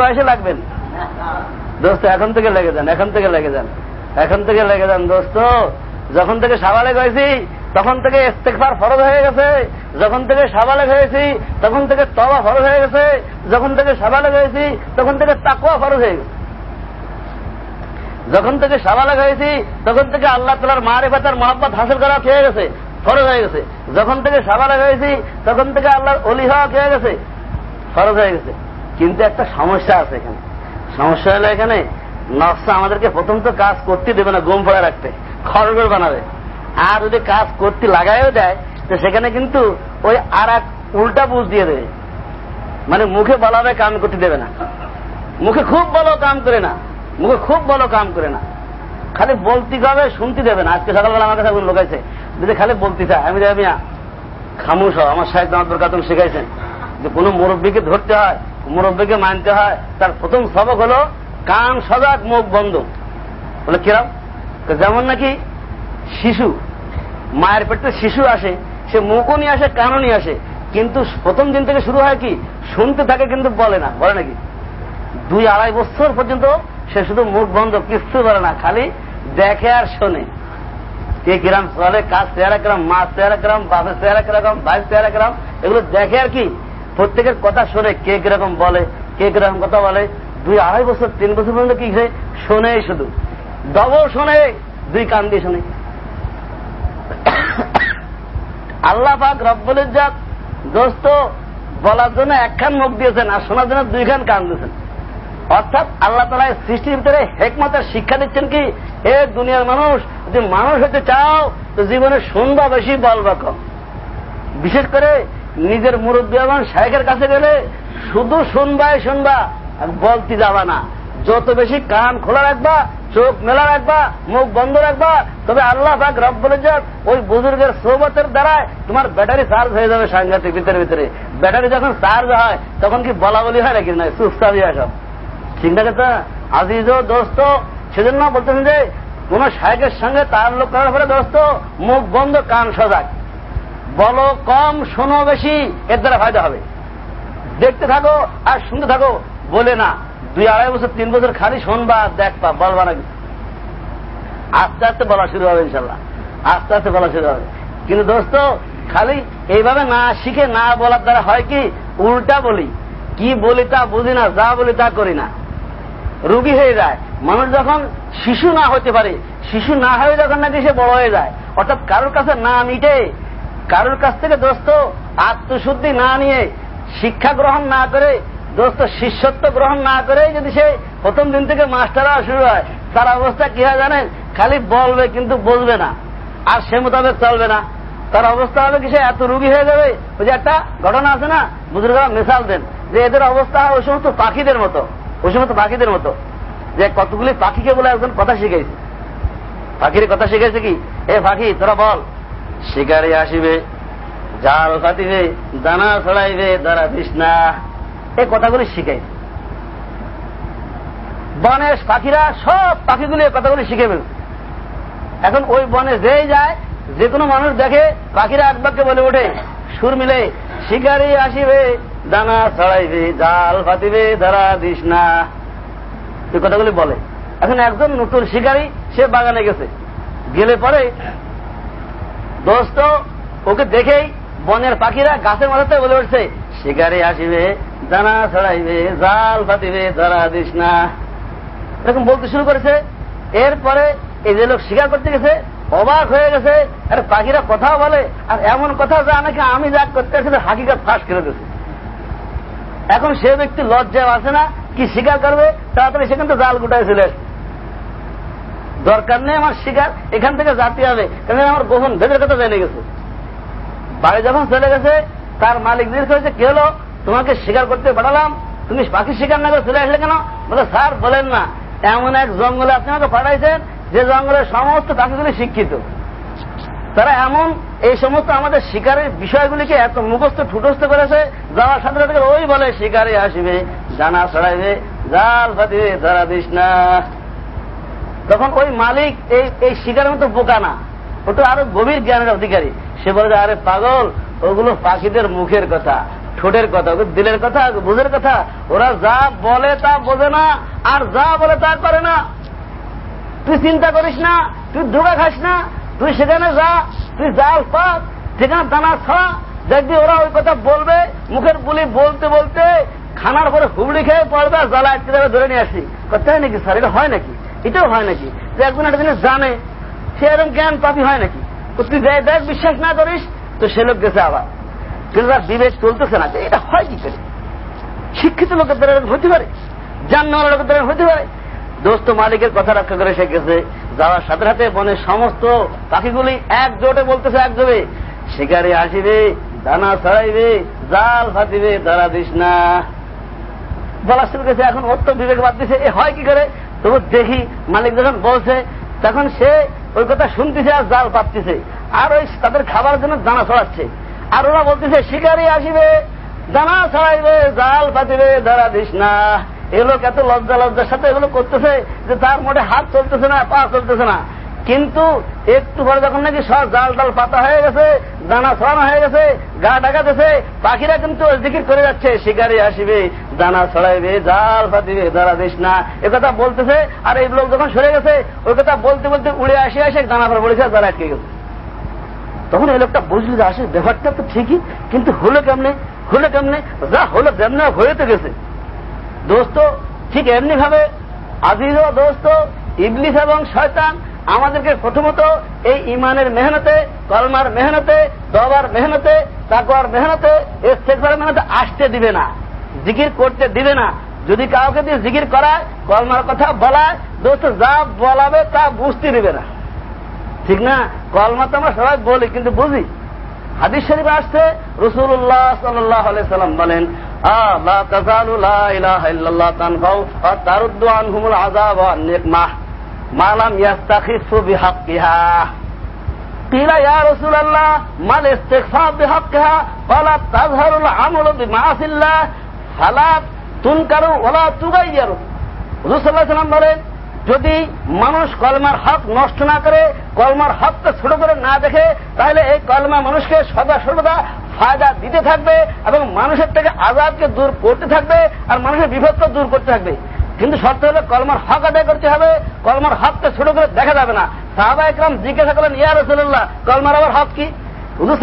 বয়সে লাগবেন। দোস্ত, এখন থেকে লেগে যান, এখন থেকে লেগে যান, এখন থেকে লেগে যান দোস্ত। যখন থেকে সাবালেগ হয়েছি, তখন থেকে ইস্তেকফার ফরজ হয়ে গেছে। যখন থেকে সাবালেগ হয়েছি, তখন থেকে তবা ফরজ হয়ে গেছে। যখন থেকে সাবালেগ হয়েছি, তখন থেকে তাকুয়া ফরজ হয়ে গেছে। যখন থেকে সাবালেগ হয়েছি, তখন থেকে আল্লাহ তালার মারে ভাতার মহাব্বত হাসিল করা খেয়ে গেছে, ফরজ হয়ে গেছে। যখন থেকে সাবালেগ হয়েছি, তখন থেকে আল্লাহর অলি হওয়া খেয়ে গেছে, ফরজ হয়ে গেছে। কিন্তু একটা সমস্যা আছে এখানে। সমস্যা হলো এখানে নকশা আমাদেরকে প্রথম তো কাজ করতে দেবে না, গম পড়ে রাখতে খড়গড় বানাবে। আর যদি কাজ করতে লাগাইও দেয়, তো সেখানে কিন্তু ওই আর এক উল্টা বুঝ দিয়ে দেবে। মানে মুখে বলাবে, কাম করতে দেবে না। মুখে খুব বলো, কাম করে না। মুখে খুব বলো, কাম করে না। খালি বলতে হবে, শুনতে দেবে না। আজকে সকালবেলা আমার কাছে লোক আছে, যদি খালি বলতে চায়, আমি যাবি খামুশ হও, আমার সাহেব আমার কাতুম শিখাইছেন। যে কোন মুরব্বীকে ধরতে হয় মুরব্বীকে মানতে হয়। তার প্রথম সবক হলো কান, সজাগ, মুখ বন্ধ। বলে কিরম? যেমন নাকি শিশু, মায়ের পেটে শিশু আসে, সে মুখও নিয়ে আসে, কানও নিয়ে আসে। কিন্তু প্রথম দিন থেকে শুরু হয় কি? শুনতে থাকে কিন্তু বলে না। বলে নাকি? দুই আড়াই বছর পর্যন্ত সে শুধু মুখ বন্ধ, কিচ্ছু বলে না, খালি দেখে আর শোনে। কে কিরাম চলে কাজ চেহারা কিরাম? মাছ চেহারা কিরাম? বাপের চেহারা কীরকম ভাইয়ের চেহারা কিরাম? এগুলো দেখে আর কি প্রত্যেকের কথা শোনে কে কীরকম বলে, কে কীরকম কথা বলে? দুই আড়াই বছর, তিন বছর পর্যন্ত কি শোনে শুধু। ডবল শোনে, দুই কান দিয়ে শোনে। আল্লাহ পাক রব্বুল ইজ্জাত দোস্ত, বলার জন্য একখান মুখ দিয়েছেন আর শোনার জন্য দুইখান কান দিয়েছেন। অর্থাৎ আল্লাহ তালা সৃষ্টির ভিতরে হেকমতের শিক্ষা দিচ্ছেন কি? এ দুনিয়ার মানুষ, যদি মানুষ হতে চাও, তো জীবনে শুনবা বেশি, বলবা কম। বিশেষ করে নিজের মুরব্বী এবং শাহেকের কাছে গেলে শুধু শুনবাই শুনবা বলতে যাবা না। যত বেশি কান খোলা রাখবা, চোখ মেলা রাখবা, মুখ বন্ধ রাখবা, তবে আল্লাহ পাক রব্বুল ইজ্জত ওই বুজুর্গের সোবতের দ্বারায় তোমার ব্যাটারি চার্জ হয়ে যাবে সাংঘাতিক ভিতরে ভিতরে। ব্যাটারি যখন চার্জ হয়, তখন কি বলা বলি হয় নাকি না? চুপচাপ সব। ঠিক না কথা? আজিজ দোস্ত, সেজন্য বলতেছেন যে, কোন শাহেকের সঙ্গে তার লোক করার পরে দোস্ত, মুখ বন্ধ, কান সজাগ। বলো, কম শোনো বেশি, এর দ্বারা ফায়দা হবে। দেখতে থাকো আর শুনতে থাকো, বলে না। দুই আড়াই বছর, তিন বছর খালি শোনবা, দেখবা, বলবা না আস্তে আস্তে বলা শুরু হবে, ইনশাল্লাহ। আস্তে আস্তে বলা শুরু হবে। কিন্তু দোস্ত, খালি এইভাবে না শিখে, না বলার দ্বারা হয় কি? উল্টা বলি। কি বলি তা বুঝি না, যা বলি তা করি না। রুগী হয়ে যায়। মানুষ যখন শিশু না হতে পারে, শিশু না হয়ে যখন নাকি সে বড় হয়ে যায়, অর্থাৎ কারোর কাছে না মিটে কারোর কাছ থেকে দোস্ত আত্মশুদ্ধি না নিয়ে শিক্ষা গ্রহণ না করে, দোস্ত শিষ্যত্ব গ্রহণ না করে যদি সে প্রথম দিন থেকে মাস্টাররা শুরু হয়, তার অবস্থা কি হয় জানেন? খালি বলবে কিন্তু বলবে না। আর সে মোতাবেক চলবে না। তার অবস্থা হবে কি সে এত রুগী হয়ে যাবে? ওই যে একটা ঘটনা আছে না, বুজুর্গরা মিশাল দেন, যে এদের অবস্থা ওই সমস্ত পাখিদের মতো, ওই সমস্ত পাখিদের মতো। যে কতগুলি পাখিকে বলে একজন কথা শিখেছে পাখির কথা শিখেছে কি? এ পাখি, তোরা বল। শিকারে আসিবে, জাল ফাটিবে, দানা ছড়াইবে দিস না এই কথাগুলি শিখাইছে বনের পাখিরা সব পাখিগুলি কথাগুলি শিখে ফেলছে এখন ওই বনে যেই যায়, যে কোনো মানুষ দেখে, পাখিরা একবারকে বলে ওঠে, সুর মিলে, শিকারি আসিবে, দানা ছড়াইবে, জাল ফাটিবে ধরা দিস না এই কথাগুলি বলে। এখন একজন নতুন শিকারী, সে বাগানে গেছে। গেলে পরে দোস্ত, ওকে দেখেই বনের পাখিরা গাছের মাথাতে বলে উঠছে, শিকারি আসিবে, দানা ছড়াইবে, জাল ফাটিবে, ধরা দিস না। এরকম বলতে শুরু করেছে। এরপরে এই যে লোক শিকার করতে গেছে, অবাক হয়ে গেছে, আর পাখিরা কথা বলে, আর এমন কথা যা নাকি আমি যা করতে গেছে হাকিকাত ফাঁস করে দিয়েছে এখন সে ব্যক্তি লজ্জা আছে না, কি স্বীকার করবে? তাড়াতাড়ি সেখান থেকে জাল গুটায় চলে আসবে। দরকার নেই আমার শিকার, এখান থেকে জাতি হবে। কারণ আমার গোপন ভেদের কথা জেনে গেছে। বাড়ি যখন চলে গেছে, তার মালিক জিজ্ঞেস করেছে, কি হলো? তোমাকে শিকার করতে পাঠালাম। তুমি পাখি শিকার না করে চলে আসলে কেন? বলে, স্যার, বলেন না। এমন এক জঙ্গলে আপনি আমাকে পাঠাইছেন, যে জঙ্গলের সমস্ত পাখিগুলি শিক্ষিত। তারা এমন এই সমস্ত আমাদের শিকারের বিষয়গুলিকে এত মুখস্থ, ঠুটস্থ করেছে যাওয়ার সাথে সাথে ওই বলে, শিকারে আসবে, জানা ছড়াইবে, জাল ফাটিবে, ধরা দিস না। তখন ওই মালিক এই এই শিকারের মতো বোকা না। ওটা আরও গভীর জ্ঞানের অধিকারী। সে বলে আরে পাগল, ওগুলো পাখিদের মুখের কথা, ঠোঁটের কথা দিলের কথা বুঝের কথা। ওরা যা বলে তা বোঝে না, আর যা বলে তা করে না। তুই চিন্তা করিস না, তুই ধোকা খাস না, তুই সেখানে যা, তুই জাল পাক সেখানে দানা ছড়া দেখবি ওরা ওই কথা বলবে, মুখের বুলি বলতে বলতে খানার পরে হুবড়ি খেয়ে পড়বে, আর জ্বালা আটকে ধরে নিয়ে আসি হয় নাকি স্যার? এটা হয় নাকি? এটাও হয় নাকি? যে একজন একটা জিনিস জানে, সে এরকম জ্ঞান প্রাপী হয় নাকি? তুই যাই দেখ, বিশ্বাস না করিস, তো সে লোক গেছে আবার। কিন্তু তার বিবেক চলতেছে না এটা হয় কি করে? শিক্ষিত লোকের দ্বারা এরকম হতে পারে? জাননেওয়ালা লোকের দ্বারা হতে পারে? দোস্ত মালিকের কথা রক্ষা করে সে গেছে, যাওয়ার সাথে সাথে বনের সমস্ত পাখিগুলি একজোটে বলতেছে একজোটে শিকারে আসিবে, দানা ছড়াইবে, জাল ফাটিবে দাঁড়া দিস না। বলা শুরু করেছে এখন তো বিবেক বাদ দিছে, এ হয় কি করে? তবু দেখি মালিক যখন বলছে, তখন সে ওই কথা শুনতেছে আর জাল পাততেছে। আর ওই তাদের খাবার জন্য দানা ছড়াচ্ছে। আর ওরা বলতেছে, শিকারি আসিবে, দানা ছড়াইবে, জাল পাতিবে দাঁড়া দিস না। এগুলো এত লজ্জা লজ্জার সাথে এগুলো করতেছে যে তার মোটে হাত চলতেছে না, পা চলতেছে না। কিন্তু একটু পরে যখন নাকি সব জাল টাল পাতা হয়ে গেছে, দানা ছড়ানো হয়ে গেছে, গা ডাকাতেছে পাখিরা কিন্তু জিকির করে যাচ্ছে, শিকারি আসিবে, দানা ছড়াইবে, জাল ফাটিবে, দাঁড়া দিস না। কথা বলতেছে, আর এই লোক যখন সরে গেছে, ওই কথা বলতে বলতে উড়ে আসে আসে দানা পরে পড়েছে দাঁড়া আটকে গেছে তখন এই লোকটা বুঝলি যে আসে ব্যাপারটা তো ঠিকই, কিন্তু হলো কেমনে? হলো কেমনে? যা হলো তেমনি হয়ে তো গেছে। দোস্ত, ঠিক এমনি ভাবে আজিজ দোস্ত, ইবলিস এবং শয়তান আমাদেরকে প্রথমত এই ইমানের মেহনতে, কলমার মেহনতে, দবার মেহনতে তাকুয়ার মেহনতে ইস্তেকবার মেহনতে আসতে দিবে না, জিকির করতে দিবে না। যদি কাউকে দিয়ে জিকির করায়, কলমার কথা বলায়, দোস্ত যা বলাবে তা বুঝতে দিবে না। ঠিক না? কলমা তো আমরা সবাই বলি, কিন্তু বুঝি। হাদিস শরীফ আসছে রসুল্লাহ সাল্লাহ সাল্লাম বলেন আল্লাহ তারুদ্দু আনহুমুল আযাব ওয়া নিকমাহ। لم يستخفوا بحقها قيل يا رسول الله ما الاستخفاف بحقها قال تظهر العمل بمعاصي الله فلا تنكر ولا تغير রসুল সাল্লাহ সাল্লাম বলেন যদি মানুষ কলমার হক নষ্ট না করে কলমার হককে ছোট করে না দেখে তাহলে এই কলমা মানুষকে সদা সর্বদা ফায়দা দিতে থাকবে এবং মানুষের থেকে আজাদকে দূর করতে থাকবে আর মানুষের বিভক্ত দূর করতে থাকবে কিন্তু শর্ত হলে কলমার হক আদায় করতে হবে, কলমার হককে ছোট করে দেখা যাবে না। সাহাবা একরাম জিজ্ঞাসা করলেন, ইয়া রসুল্লাহ কলমার আবার হক কি? হুজুর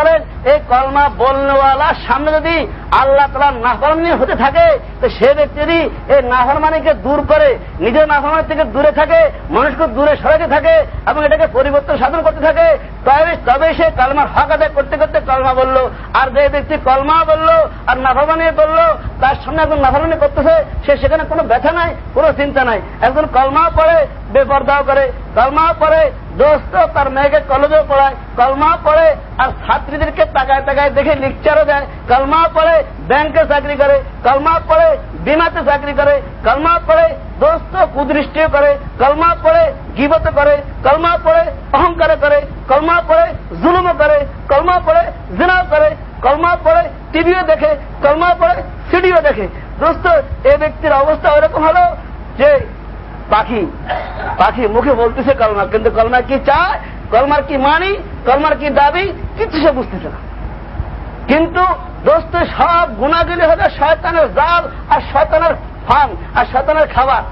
বলেন, এই কলমা বলনেওয়ালা সামনে যদি আল্লাহ তালা নাফরমানি হতে থাকে, তো সে ব্যক্তিরই এই নাফরমানিকে দূর করে, নিজের নাফরমানি থেকে দূরে থাকে, মানুষকে দূরে সরাতে থাকে, এবং এটাকে পরিবর্তন সাধন করতে থাকে, তবে তবে সে কলমার হক আদায় করতে করতে কলমা বলল, আর যে ব্যক্তি কলমা বলল, আর নাফরমানি বলল, তার সামনে একজন নাফরমানি করতেছে, সে সেখানে কোনো ব্যথা নাই, কোনো চিন্তা নাই। একজন কলমা পড়ে, বেপরদাও করে। কলমা পড়ে, দোস্ত তার মেয়েকে কলেজেও পড়ায়। কলমা পড়ে, আর ছাত্রীদেরকে টাকায় টাকায় দেখে লিকচারও দেয়। কলমা পড়ে ব্যাংকে চাকরি করে কলমা পড়ে, বিমাতে চাকরি করে কলমা পড়ে, দোস্ত কুদৃষ্টিও করে কলমা পড়ে গিবত করে কলমা পড়ে অহংকারে করে কলমা পড়ে, জুলুমও করে কলমা পড়ে, জিনাও করে কলমা পড়ে, টিভিও দেখে কলমা পড়ে, সিডিও দেখে। দোস্ত, এ ব্যক্তির অবস্থা ওরকম হলো যে পাখি পাখি মুখে বলতেছে কলমা, কিন্তু কলমা কি চায়, কলমার কি মানি, কলমার কি দাবি কিছু সে বুঝতেছে না। কিন্তু দোস্ত, সব গুণাগুলি হলো শয়তানের জাল আর শয়তানের ফান আর শয়তানের খাবার।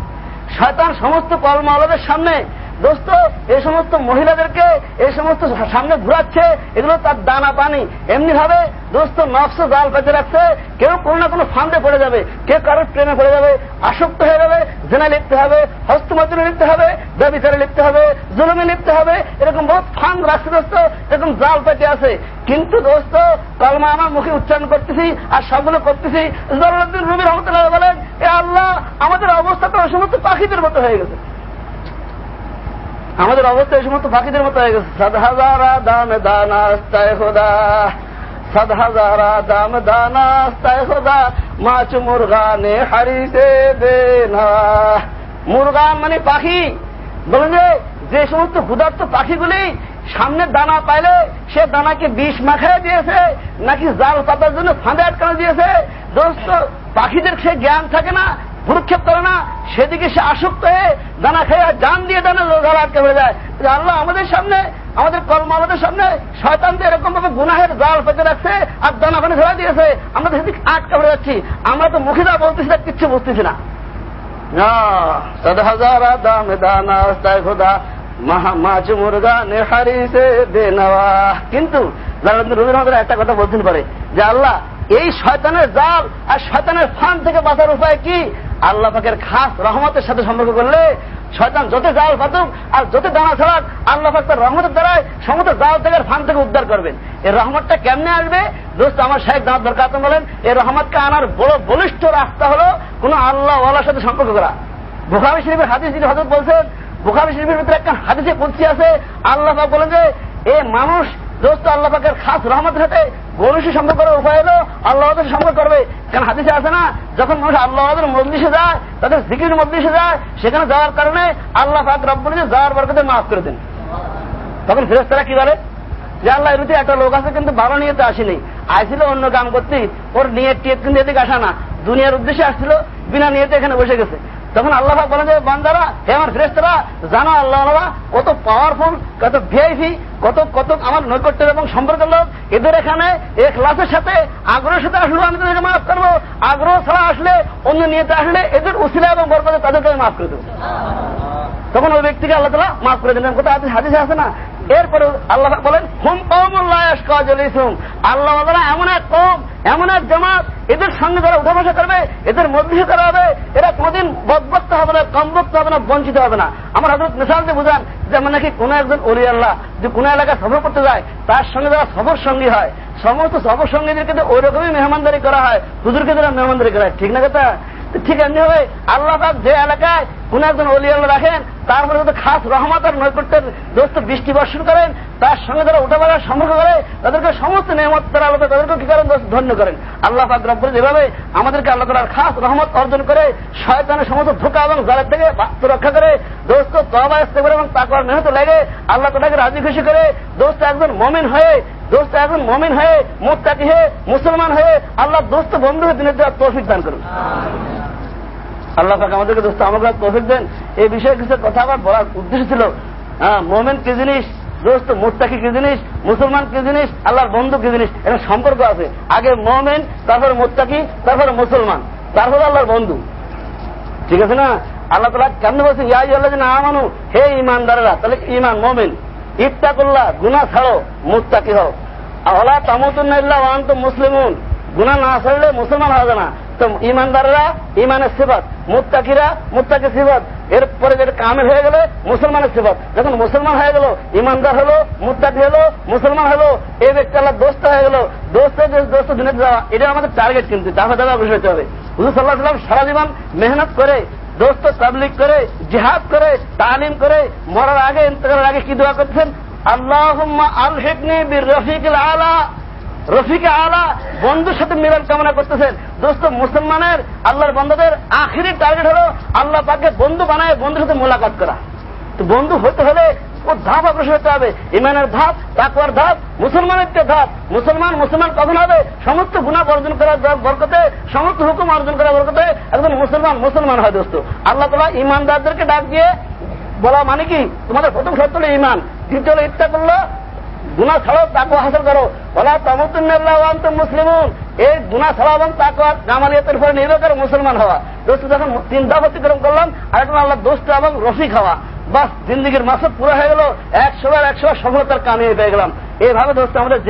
শয়তান সমস্ত কলমালদের সামনে দোস্ত এই সমস্ত মহিলাদেরকে এই সমস্ত সামনে ঘুরাচ্ছে, এগুলো তার দানা পানি। এমনি ভাবে দোস্ত নফস জাল পেতে রাখছে, কেউ কোনো না কোনো ফান্দে পড়ে যাবে কেউ কারোর ট্রেনে পড়ে যাবে, আসক্ত হয়ে যাবে জেনা লিখতে হবে হস্তমাতুরি লিখতে হবে ব্যবচারে লিখতে হবে, জুলুমে লিখতে হবে, এরকম বহুত ফান্দ রাখছে দোস্ত, এরকম জাল পেতে আছে। কিন্তু দোস্ত, কলমা আমার মুখে উচ্চারণ করতেছি, আর সবগুলো করতেছি জরুদ্দিন রুমি রহমতুল্লাহ বলেন, এ আল্লাহ, আমাদের অবস্থা তো সমস্ত পাখিদের মতো হয়ে গেছে। আমাদের অবস্থা এই সমস্ত পাখিদের মতো হয়ে গেছে। সাত হাজারা দাম দানাস্তায় খোদা। সাত হাজারা দাম দানাস্তায় খোদা। মাছ মুরগানে হারিতে দে না। মুরগান মানে পাখি। বলেন যে যে সমস্ত ক্ষুধার্ত পাখিগুলি সামনে দানা পাইলে সে দানাকে বিষ মাখায় দিয়েছে, নাকি জাল পাতার জন্য ফাঁদে আটকানো দিয়েছে। দোস্ত, পাখিদের সে জ্ঞান থাকে না। ভুরুক্ষেপ করে না, সেদিকে সে আসক্ত হয়ে দানা খেয়ে জান দিয়ে দানা লোক আটকে হয়ে যায়। আল্লাহ আমাদের সামনে, আমাদের কর্ম আমাদের সামনে শয়তানদের এরকম ভাবে গুনাহের জাল পেতে রাখছে আর দানা পানি ধরা দিয়েছে, আমরা সেদিক আটকা পড়ে যাচ্ছি। আমরা তো মুখে যা বলতেছি না কিচ্ছু বুঝতেছি না। কিন্তু একটা কথা বলতেন পারে, যে আল্লাহ, এই শয়তানের জাল আর শয়তানের ফান থেকে বাঁচার উপায় কি? আল্লাহ পাকের খাস রহমতের সাথে সম্পর্ক করলে শয়তান যত জাল পাতুক আর যত দানা ছড়াক, আল্লাহ পাক তার রহমতের দ্বারাই সমস্ত জাল থেকে ফান থেকে উদ্ধার করবেন। এই রহমতটা কেমনে আসবে? দোস্ত, আমার শেখ দাঁত দরকার বলেন এই রহমতকে আনার বড় বলিষ্ঠ রাস্তা হলো কোন আল্লাহ ওয়ালার সাথে সম্পর্ক করা। বুখারি শরীফের হাদিস যিনি হজরত বলছেন, বুখারি শরীফের ভিতরে একটা হাদিসে কুচি আছে, আল্লাহ পাক বলেন যে, এ মানুষ দোস্ত, আল্লাহ পাকের খাস রহমতের সাথে গরুষি সম্পর্ক করার উপায় হলো আল্লাহদের সম্পর্ক করবে। কারণ হাদিসে আছে না, যখন মানুষ আল্লাহদের মজলিসে যায়, তাদের জিকির মজলিসে যায়, সেখানে যাওয়ার কারণে আল্লাহ পাক রব্বুল যাওয়ার বরকতে মাফ করে দেন। তখন ফেরেস্তারা কি করে যে আল্লাহ এর একটা লোক আছে কিন্তু ভালো নিয়েতে আসেনি। আইছিল অন্য কাম করতে, ওর নিয়ে টিয়ে কিন্তু এদিকে আসা না। দুনিয়ার উদ্দেশ্যে আসছিল, বিনা নিয়েতে এখানে বসে গেছে। তখন আল্লাহ বলেন যে বান্দারা হে আমার ফ্রেস্তারা জানো আল্লাহ কত পাওয়ারফুল কত ভিআইপি কত কত আমার নৈকট্যের এবং সম্পর্কের লোক। এদের এখানে এক ক্লাসের সাথে আগ্রহের সাথে আসলে আমি তাদেরকে মাফ করব। আগ্রহ ছাড়া আসলে অন্য নিয়েতে আসলে এদের উসিলা এবং বরকতে তাদেরকে আমি মাফ করে দেবো। তখন ওই ব্যক্তিকে আল্লাহ তালা মাফ করে দিলেন। কোথায় হাদিসে আছে না? এরপরে আল্লাহ বলেন, হুম কমুল্লাহুম আল্লাহ এমন এক কম এমন এক জামাত, এদের সঙ্গে যারা উঠা বসা করবে, এদের মধ্যে করা হবে, এরা কোনদিন বদবক্ত হবে না কমবক্ত হবে না, বঞ্চিত হবে না। আমার হজরত মিশাল যে বুঝান যেমন নাকি কোন একজন অলি আল্লাহ, যে কোন এলাকায় সফর করতে যায়, তার সঙ্গে যারা সফর সঙ্গী হয়, সমস্ত সফর সঙ্গীদেরকে ওই রকমই মেহমানদারি করা হয়, হুজুরকে যারা মেহমানদারি করা হয় ঠিক না কথা? ঠিক এমনি হবে আল্লাহ যে এলাকায় কোন একজন অলি আল্লাহ রাখেন তারপরে যদি খাস রহমত আর নৈকট্যের দোস্ত বৃষ্টি বর্ষণ করেন, তার সঙ্গে যারা উঠা পড়ার সম্পর্ক করে, তাদেরকে সমস্ত নিয়মত তারা তাদেরকে কি করেন ধন্য করেন। আল্লাহ পাক যেভাবে আমাদেরকে আল্লাহ তালার খাস রহমত অর্জন করে, শয়তানের সমস্ত ধোকা এবং জালের থেকে রক্ষা করে, দোস্ত তবা করে এবং তাকবার মেহনত লাগে, আল্লাহ তালাকে রাজি খুশি করে, দোস্ত একজন মমিন হয়ে, দোস্ত একজন মমিন হয়ে, মোত্তাকি হয়ে, মুসলমান হয়ে, আল্লাহ দোস্ত বন্ধু দিনের তৌফিক দান করুন। আল্লাহ পাক আমাদেরকে দোস্ত আমাকে তৌফিক দেন। এই বিষয়ে কিছু কথা আমার বলার উদ্দেশ্য ছিল। হ্যাঁ মোমেন কি জিনিস? দোস্ত মোত্তাকি কি জিনিস? মুসলমান কি জিনিস? আল্লাহর বন্ধু কি জিনিস? এর সম্পর্ক আছে। আগে মোমেন, তারপরে মোত্তাকি, তারপরে মুসলমান, তারপরে আল্লাহর বন্ধু। ঠিক আছে না? আল্লাহ তালা কেমন বলছেন ইয়াই আল্লাহ না আমানু, হে ইমানদারেরা তাহলে ইমান মোমেন? ইফতাকুল্লাহ গুনা ছাড়ো, মুত্তাকি হও। আল্লাহ তামতুল্লাহ ওয়ান তো মুসলিমুন গুনা না ছাড়লে মুসলমান হবে না। তো ইমানদাররা, ইমানের সিফত। মুত্তাকিরা, মুত্তাকি সিফত। এরপরে যেটা কামের হয়ে গেলে, মুসলমানের সিফত। যখন মুসলমান হয়ে গেল, ইমানদার হলো, মুত্তাকি হলো, মুসলমান হলো এই ব্যক্তি আল্লাহ দোস্ত হয়ে গেল। দোস্ত দোস্ত দিনে যাওয়া এটা আমাদের টার্গেট কিন্তু দাফা দাফা বিষয় হতে হবে। হুজুর সাল্লাহ সাল্লাম সারা জীবন মেহনত করে, দোস্ত তাবলিক করে, জিহাদ করে, তালিম করে, মরার আগে, ইন্তকালের আগে কি দোয়া করছেন আল্লাহ আল হেকনি বীর রফিক আলা রফিকে আলা বন্ধুর সাথে মিলন কামনা করতেছেন। দোস্ত, মুসলমানের আল্লাহর বন্ধুদের আখিরি টার্গেট হলো আল্লাহ পাকে বন্ধু বানায়, বন্ধুর সাথে মোলাকাত করা। তো বন্ধু হতে হলে ও ধাপ অগ্রসর হতে হবে। ইমানের ধাপ তাকুয়ার ধাপ, মুসলমানের ধাপ? মুসলমান মুসলমান কখন হবে? সমস্ত গুণা অর্জন করার বরকতে, সমস্ত হুকুম অর্জন করার বরকতে একজন মুসলমান মুসলমান হয় দোস্ত। আল্লাহ তালা ইমানদারদেরকে ডাক দিয়ে বলা মানে কি? তোমাদের প্রথম শর্ত হলো ইমান, দ্বিতীয় হলো ইচ্ছা করল গুণা ছাড়াও তাকে হাসিল করো। বলা তমতুল্লাহ মুসলিম এই গুণা ছাড়া এবং তাকে জামানিয়াতের উপরে নির্ভর করে মুসলমান হওয়া। দোস্ত, যখন তিন ধাপ অতিক্রম করলাম আর এখন আল্লাহ দোস্ত এবং রফিক হওয়া। বাস, জিন্দিগির মাসুদ পুরো হয়ে গেল। একশো বার একশো সফলতার কামিয়ে পেয়ে গেলাম। এইভাবে দোস্ত, আমাদের